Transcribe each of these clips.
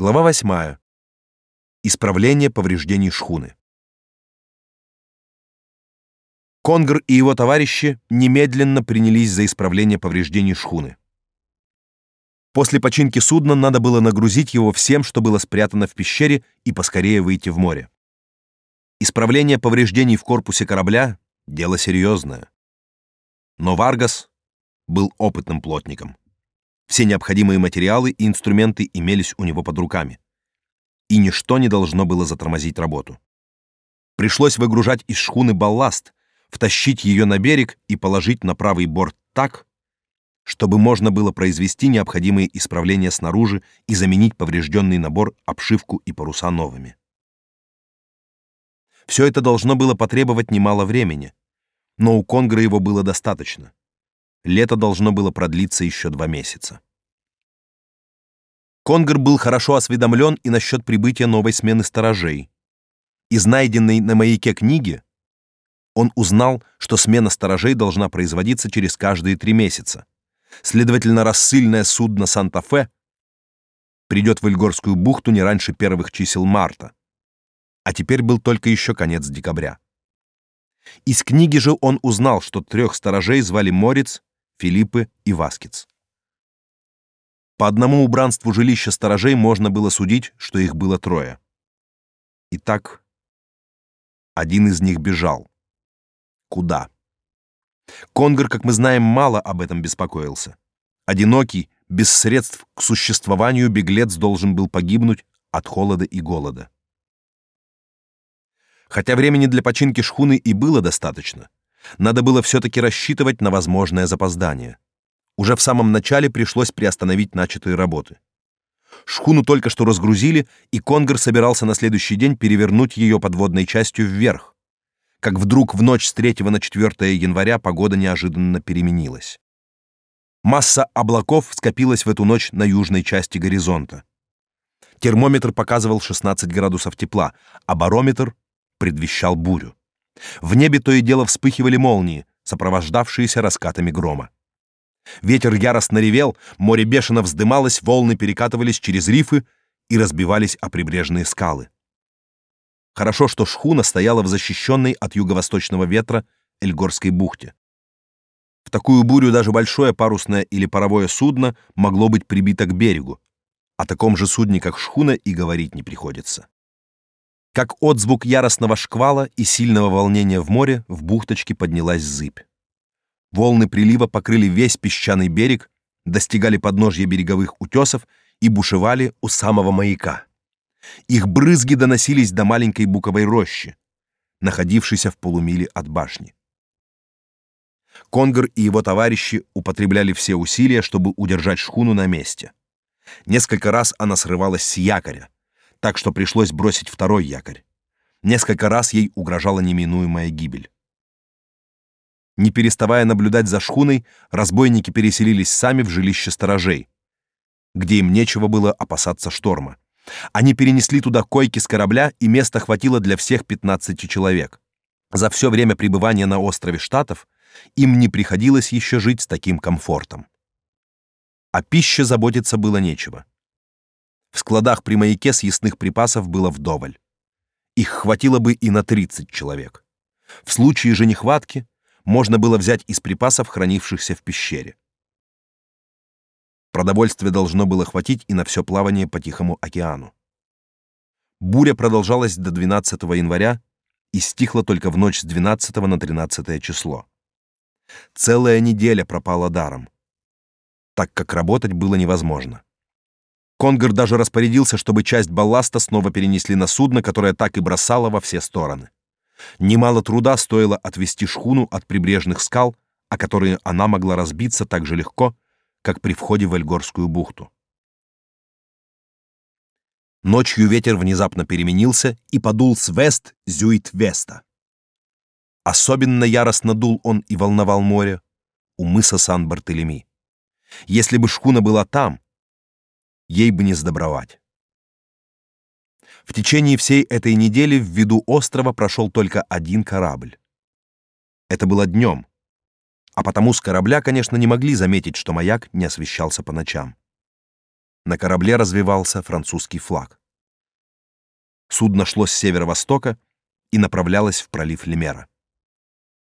Глава 8. Исправление повреждений шхуны. Конгр и его товарищи немедленно принялись за исправление повреждений шхуны. После починки судна надо было нагрузить его всем, что было спрятано в пещере, и поскорее выйти в море. Исправление повреждений в корпусе корабля — дело серьезное. Но Варгас был опытным плотником. Все необходимые материалы и инструменты имелись у него под руками. И ничто не должно было затормозить работу. Пришлось выгружать из шхуны балласт, втащить ее на берег и положить на правый борт так, чтобы можно было произвести необходимые исправления снаружи и заменить поврежденный набор, обшивку и паруса новыми. Все это должно было потребовать немало времени, но у Конгра его было достаточно. Лето должно было продлиться еще два месяца. Конгр был хорошо осведомлен и насчет прибытия новой смены сторожей. Из найденной на маяке книги он узнал, что смена сторожей должна производиться через каждые три месяца. Следовательно, рассыльное судно «Санта-Фе» придет в Эльгорскую бухту не раньше первых чисел марта. А теперь был только еще конец декабря. Из книги же он узнал, что трех сторожей звали Морец, Филиппы и Васкиц. По одному убранству жилища сторожей можно было судить, что их было трое. Итак, один из них бежал. Куда? Конгр, как мы знаем, мало об этом беспокоился. Одинокий, без средств к существованию беглец должен был погибнуть от холода и голода. Хотя времени для починки шхуны и было достаточно, надо было все-таки рассчитывать на возможное запоздание. Уже в самом начале пришлось приостановить начатые работы. Шхуну только что разгрузили, и Конгр собирался на следующий день перевернуть ее подводной частью вверх, как вдруг в ночь с 3 на 4 января погода неожиданно переменилась. Масса облаков скопилась в эту ночь на южной части горизонта. Термометр показывал 16 градусов тепла, а барометр предвещал бурю. В небе то и дело вспыхивали молнии, сопровождавшиеся раскатами грома. Ветер яростно ревел, море бешено вздымалось, волны перекатывались через рифы и разбивались о прибрежные скалы. Хорошо, что шхуна стояла в защищенной от юго-восточного ветра Эльгорской бухте. В такую бурю даже большое парусное или паровое судно могло быть прибито к берегу. О таком же судне, как шхуна, и говорить не приходится. Как отзвук яростного шквала и сильного волнения в море, в бухточке поднялась зыбь. Волны прилива покрыли весь песчаный берег, достигали подножья береговых утесов и бушевали у самого маяка. Их брызги доносились до маленькой буковой рощи, находившейся в полумиле от башни. Конгр и его товарищи употребляли все усилия, чтобы удержать шхуну на месте. Несколько раз она срывалась с якоря, так что пришлось бросить второй якорь. Несколько раз ей угрожала неминуемая гибель. Не переставая наблюдать за шхуной, разбойники переселились сами в жилище сторожей, где им нечего было опасаться шторма. Они перенесли туда койки с корабля, и места хватило для всех 15 человек. За все время пребывания на острове Штатов им не приходилось еще жить с таким комфортом. О пище заботиться было нечего. В складах при маяке съестных припасов было вдоволь. Их хватило бы и на 30 человек. В случае же нехватки можно было взять из припасов, хранившихся в пещере. Продовольствия должно было хватить и на все плавание по Тихому океану. Буря продолжалась до 12 января и стихла только в ночь с 12 на 13 число. Целая неделя пропала даром, так как работать было невозможно. Конгр даже распорядился, чтобы часть балласта снова перенесли на судно, которое так и бросало во все стороны. Немало труда стоило отвести шхуну от прибрежных скал, о которые она могла разбиться так же легко, как при входе в Эльгорскую бухту. Ночью ветер внезапно переменился и подул с вест зюит-веста. Особенно яростно дул он и волновал море у мыса Сан-Бартелеми. Если бы шхуна была там, ей бы не сдобровать. В течение всей этой недели в виду острова прошел только один корабль. Это было днем, а потому с корабля, конечно, не могли заметить, что маяк не освещался по ночам. на корабле развевался французский флаг. Судно шло с северо-востока и направлялось в пролив Лемера.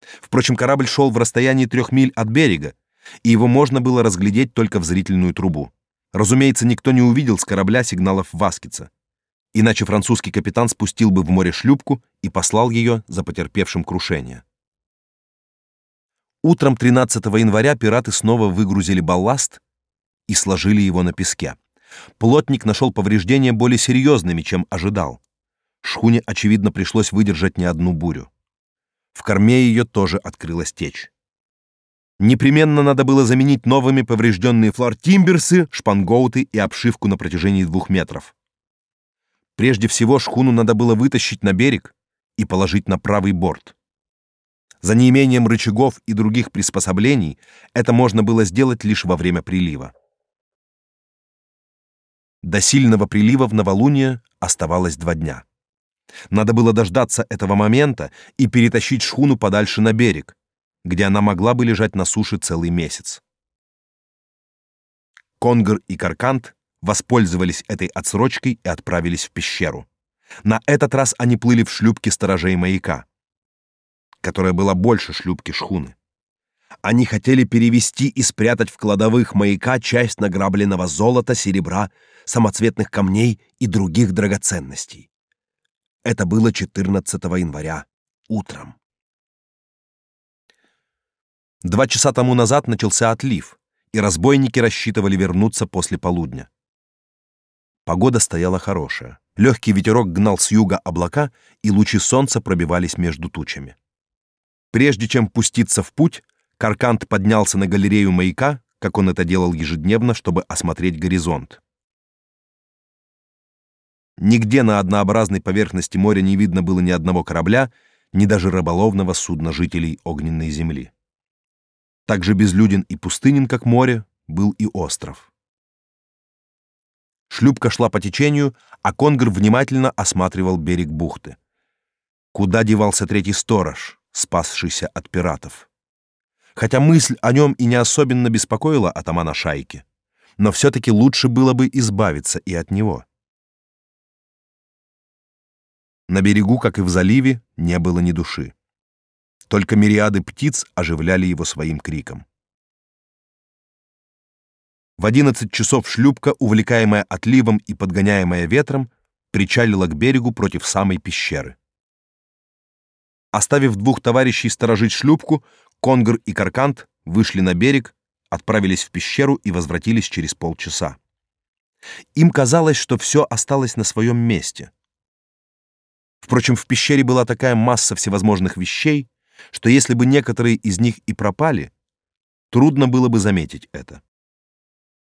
Впрочем, корабль шел в расстоянии трех миль от берега, и его можно было разглядеть только в зрительную трубу. Разумеется, никто не увидел с корабля сигналов Васкица. Иначе французский капитан спустил бы в море шлюпку и послал ее за потерпевшим крушение. Утром 13 января пираты снова выгрузили балласт и сложили его на песке. Плотник нашел повреждения более серьезными, чем ожидал. Шхуне, очевидно, пришлось выдержать не одну бурю. В корме ее тоже открылась течь. Непременно надо было заменить новыми поврежденные флор-тимберсы, шпангоуты и обшивку на протяжении двух метров. Прежде всего шхуну надо было вытащить на берег и положить на правый борт. За неимением рычагов и других приспособлений это можно было сделать лишь во время прилива. До сильного прилива в новолуние оставалось два дня. Надо было дождаться этого момента и перетащить шхуну подальше на берег, где она могла бы лежать на суше целый месяц. Конгр и Каркант воспользовались этой отсрочкой и отправились в пещеру. На этот раз они плыли в шлюпке сторожей маяка, которая была больше шлюпки шхуны. Они хотели перевести и спрятать в кладовых маяка часть награбленного золота, серебра, самоцветных камней и других драгоценностей. Это было 14 января утром. Два часа тому назад начался отлив, и разбойники рассчитывали вернуться после полудня. Погода стояла хорошая. Легкий ветерок гнал с юга облака, и лучи солнца пробивались между тучами. Прежде чем пуститься в путь, Каркант поднялся на галерею маяка, как он это делал ежедневно, чтобы осмотреть горизонт. Нигде на однообразной поверхности моря не видно было ни одного корабля, ни даже рыболовного судна жителей огненной земли. Так же безлюден и пустынен, как море, был и остров. Шлюпка шла по течению, а Конгр внимательно осматривал берег бухты. Куда девался третий сторож, спасшийся от пиратов? Хотя мысль о нем и не особенно беспокоила атамана шайки, но все-таки лучше было бы избавиться и от него. На берегу, как и в заливе, не было ни души. Только мириады птиц оживляли его своим криком. В одиннадцать часов шлюпка, увлекаемая отливом и подгоняемая ветром, причалила к берегу против самой пещеры. Оставив двух товарищей сторожить шлюпку, Конгр и Каркант вышли на берег, отправились в пещеру и возвратились через полчаса. Им казалось, что все осталось на своем месте. Впрочем, в пещере была такая масса всевозможных вещей, что если бы некоторые из них и пропали, трудно было бы заметить это.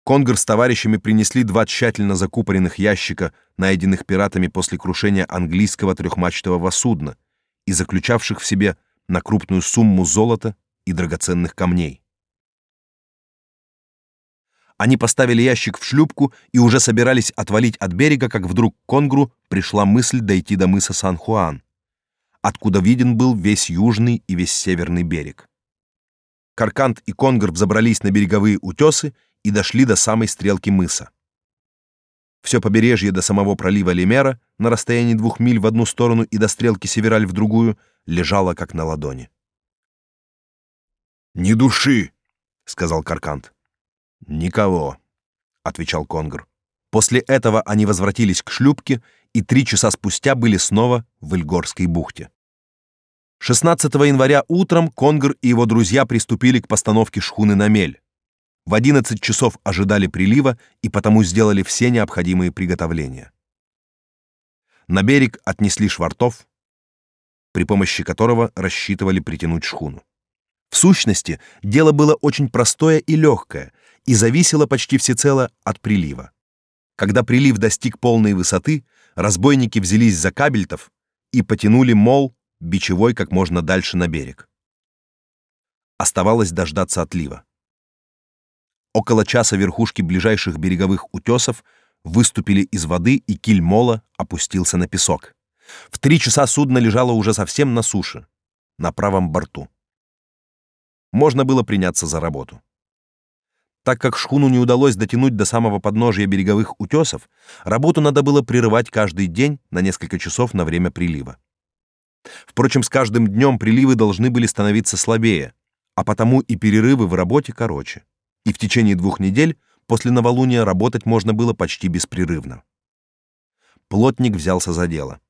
Конгр с товарищами принесли два тщательно закупоренных ящика, найденных пиратами после крушения английского трехмачтового судна и заключавших в себе на крупную сумму золота и драгоценных камней. Они поставили ящик в шлюпку и уже собирались отвалить от берега, как вдруг Конгру пришла мысль дойти до мыса Сан-Хуан, откуда виден был весь южный и весь северный берег. Каркант и Конгр взобрались на береговые утесы и дошли до самой стрелки мыса. Все побережье до самого пролива Лемера на расстоянии двух миль в одну сторону и до стрелки Севераль в другую лежало как на ладони. «Ни души!» — сказал Каркант. «Никого», — отвечал Конгр. После этого они возвратились к шлюпке и три часа спустя были снова в Эльгорской бухте. 16 января утром Конгр и его друзья приступили к постановке шхуны на мель. В 11 часов ожидали прилива и потому сделали все необходимые приготовления. На берег отнесли швартов, при помощи которого рассчитывали притянуть шхуну. В сущности, дело было очень простое и легкое, и зависело почти всецело от прилива. Когда прилив достиг полной высоты, разбойники взялись за кабельтов и потянули мол бичевой как можно дальше на берег. Оставалось дождаться отлива. Около часа верхушки ближайших береговых утесов выступили из воды, и киль мола опустился на песок. В три часа судно лежало уже совсем на суше, на правом борту. Можно было приняться за работу. Так как шхуну не удалось дотянуть до самого подножия береговых утесов, работу надо было прерывать каждый день на несколько часов на время прилива. Впрочем, с каждым днем приливы должны были становиться слабее, а потому и перерывы в работе короче. И в течение двух недель после новолуния работать можно было почти беспрерывно. Плотник взялся за дело.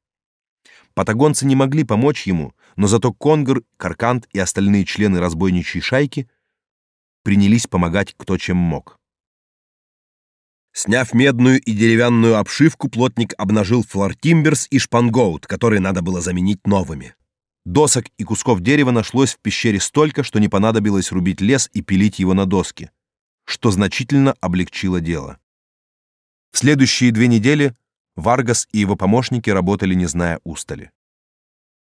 Патагонцы не могли помочь ему, но зато Конгр, Каркант и остальные члены разбойничьей шайки принялись помогать кто чем мог. Сняв медную и деревянную обшивку, плотник обнажил флортимберс и шпангоут, которые надо было заменить новыми. Досок и кусков дерева нашлось в пещере столько, что не понадобилось рубить лес и пилить его на доски, что значительно облегчило дело. В следующие две недели Варгас и его помощники работали, не зная устали.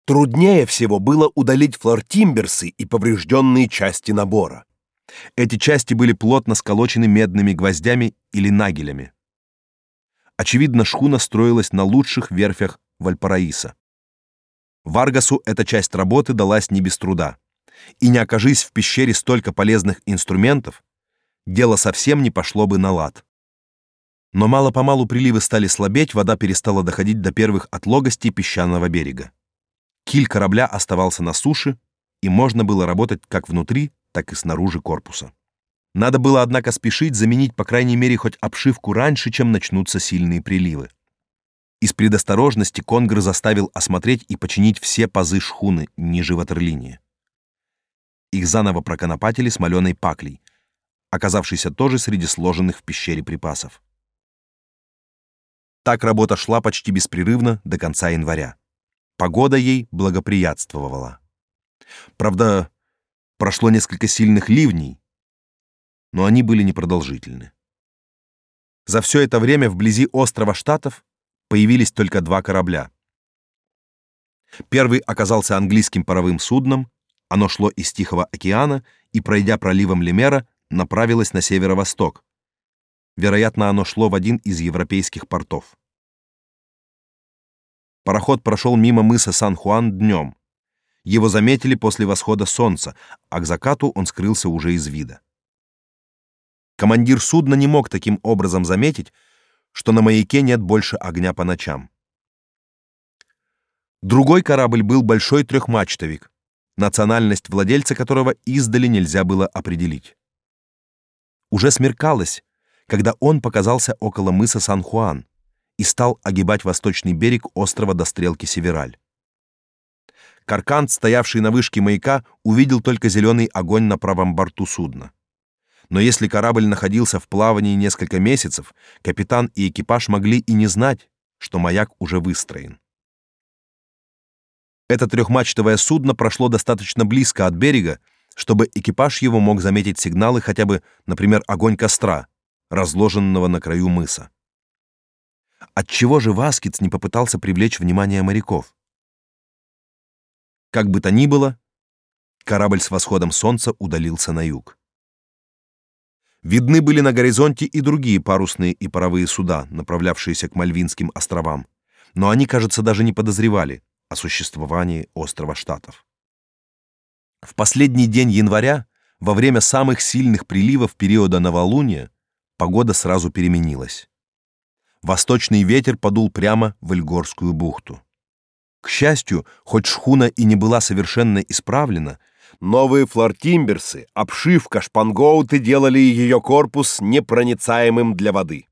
Труднее всего было удалить флортимберсы и поврежденные части набора. Эти части были плотно сколочены медными гвоздями или нагелями. Очевидно, шхуна строилась на лучших верфях Вальпараиса. Варгасу эта часть работы далась не без труда. И не окажись в пещере столько полезных инструментов, дело совсем не пошло бы на лад. Но мало-помалу приливы стали слабеть, вода перестала доходить до первых отлогостей песчаного берега. Киль корабля оставался на суше, и можно было работать как внутри, так и снаружи корпуса. Надо было, однако, спешить заменить, по крайней мере, хоть обшивку раньше, чем начнутся сильные приливы. Из предосторожности Конгр заставил осмотреть и починить все пазы шхуны ниже ватерлинии. Их заново проконопатили смоленой паклей, оказавшейся тоже среди сложенных в пещере припасов. Так работа шла почти беспрерывно до конца января. Погода ей благоприятствовала. Правда, прошло несколько сильных ливней, но они были непродолжительны. За все это время вблизи острова Штатов появились только два корабля. Первый оказался английским паровым судном, оно шло из Тихого океана и, пройдя проливом Лемера, направилось на северо-восток. Вероятно, оно шло в один из европейских портов. Пароход прошел мимо мыса Сан-Хуан днем. Его заметили после восхода солнца, а к закату он скрылся уже из вида. Командир судна не мог таким образом заметить, что на маяке нет больше огня по ночам. Другой корабль был большой трехмачтовик, национальность владельца которого издали нельзя было определить. Уже смеркалось, когда он показался около мыса Сан-Хуан и стал огибать восточный берег острова до стрелки Севераль. Каркант, стоявший на вышке маяка, увидел только зеленый огонь на правом борту судна. Но если корабль находился в плавании несколько месяцев, капитан и экипаж могли и не знать, что маяк уже выстроен. Это трехмачтовое судно прошло достаточно близко от берега, чтобы экипаж его мог заметить сигналы хотя бы, например, огонь костра, разложенного на краю мыса. Отчего же Васкиц не попытался привлечь внимание моряков? Как бы то ни было, корабль с восходом солнца удалился на юг. Видны были на горизонте и другие парусные и паровые суда, направлявшиеся к Мальвинским островам, но они, кажется, даже не подозревали о существовании острова Штатов. В последний день января, во время самых сильных приливов периода новолуния, погода сразу переменилась. Восточный ветер подул прямо в Эльгорскую бухту. К счастью, хоть шхуна и не была совершенно исправлена, новые флортимберсы, обшивка, шпангоуты делали ее корпус непроницаемым для воды.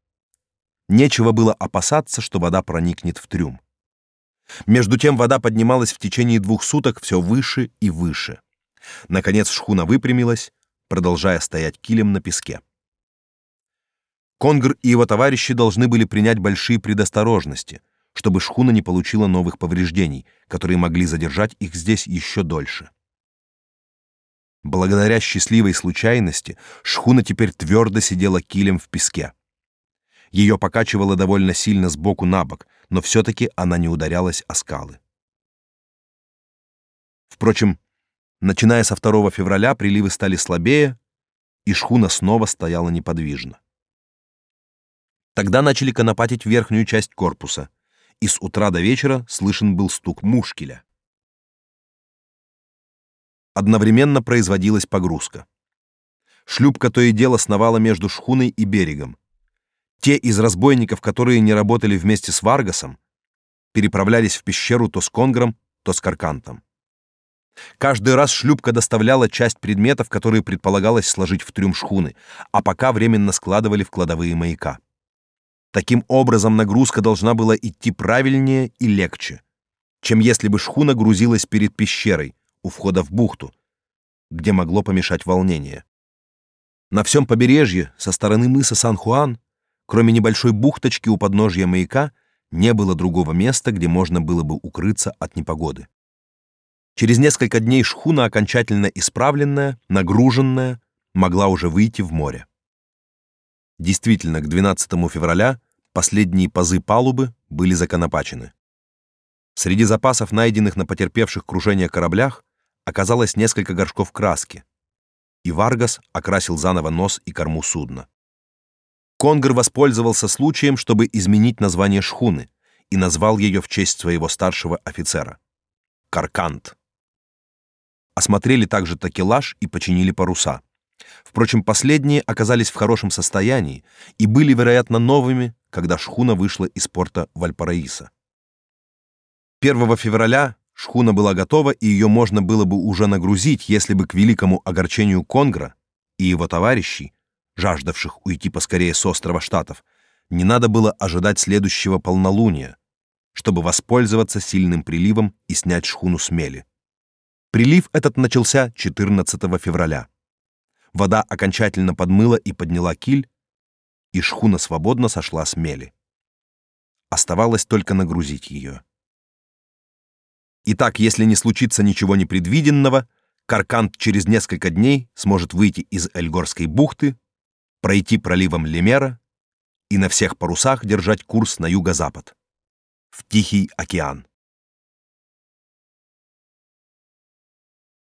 Нечего было опасаться, что вода проникнет в трюм. Между тем вода поднималась в течение двух суток все выше и выше. Наконец шхуна выпрямилась, продолжая стоять килем на песке. Конгр и его товарищи должны были принять большие предосторожности — чтобы шхуна не получила новых повреждений, которые могли задержать их здесь еще дольше. Благодаря счастливой случайности шхуна теперь твердо сидела килем в песке. Ее покачивало довольно сильно с боку на бок, но все-таки она не ударялась о скалы. Впрочем, начиная со 2 февраля приливы стали слабее, и шхуна снова стояла неподвижно. Тогда начали конопатить верхнюю часть корпуса, и с утра до вечера слышен был стук мушкеля. Одновременно производилась погрузка. Шлюпка то и дело сновала между шхуной и берегом. Те из разбойников, которые не работали вместе с Варгасом, переправлялись в пещеру то с Конгром, то с Каркантом. Каждый раз шлюпка доставляла часть предметов, которые предполагалось сложить в трюм шхуны, а пока временно складывали в кладовые маяка. Таким образом, нагрузка должна была идти правильнее и легче, чем если бы шхуна грузилась перед пещерой у входа в бухту, где могло помешать волнение. На всем побережье со стороны мыса Сан-Хуан, кроме небольшой бухточки у подножья маяка, не было другого места, где можно было бы укрыться от непогоды. Через несколько дней шхуна, окончательно исправленная, нагруженная, могла уже выйти в море. Действительно, к 12 февраля последние пазы палубы были законопачены. Среди запасов, найденных на потерпевших крушение кораблях, оказалось несколько горшков краски, и Варгас окрасил заново нос и корму судна. Конгр воспользовался случаем, чтобы изменить название шхуны, и назвал ее в честь своего старшего офицера — Каркант. Осмотрели также такелаж и починили паруса. Впрочем, последние оказались в хорошем состоянии и были, вероятно, новыми, когда шхуна вышла из порта Вальпараиса. 1 февраля шхуна была готова, и ее можно было бы уже нагрузить, если бы к великому огорчению Конгра и его товарищей, жаждавших уйти поскорее с острова Штатов, не надо было ожидать следующего полнолуния, чтобы воспользоваться сильным приливом и снять шхуну с мели. Прилив этот начался 14 февраля. Вода окончательно подмыла и подняла киль, и шхуна свободно сошла с мели. Оставалось только нагрузить ее. Итак, если не случится ничего непредвиденного, Каркант через несколько дней сможет выйти из Эльгорской бухты, пройти проливом Лемера и на всех парусах держать курс на юго-запад, в Тихий океан.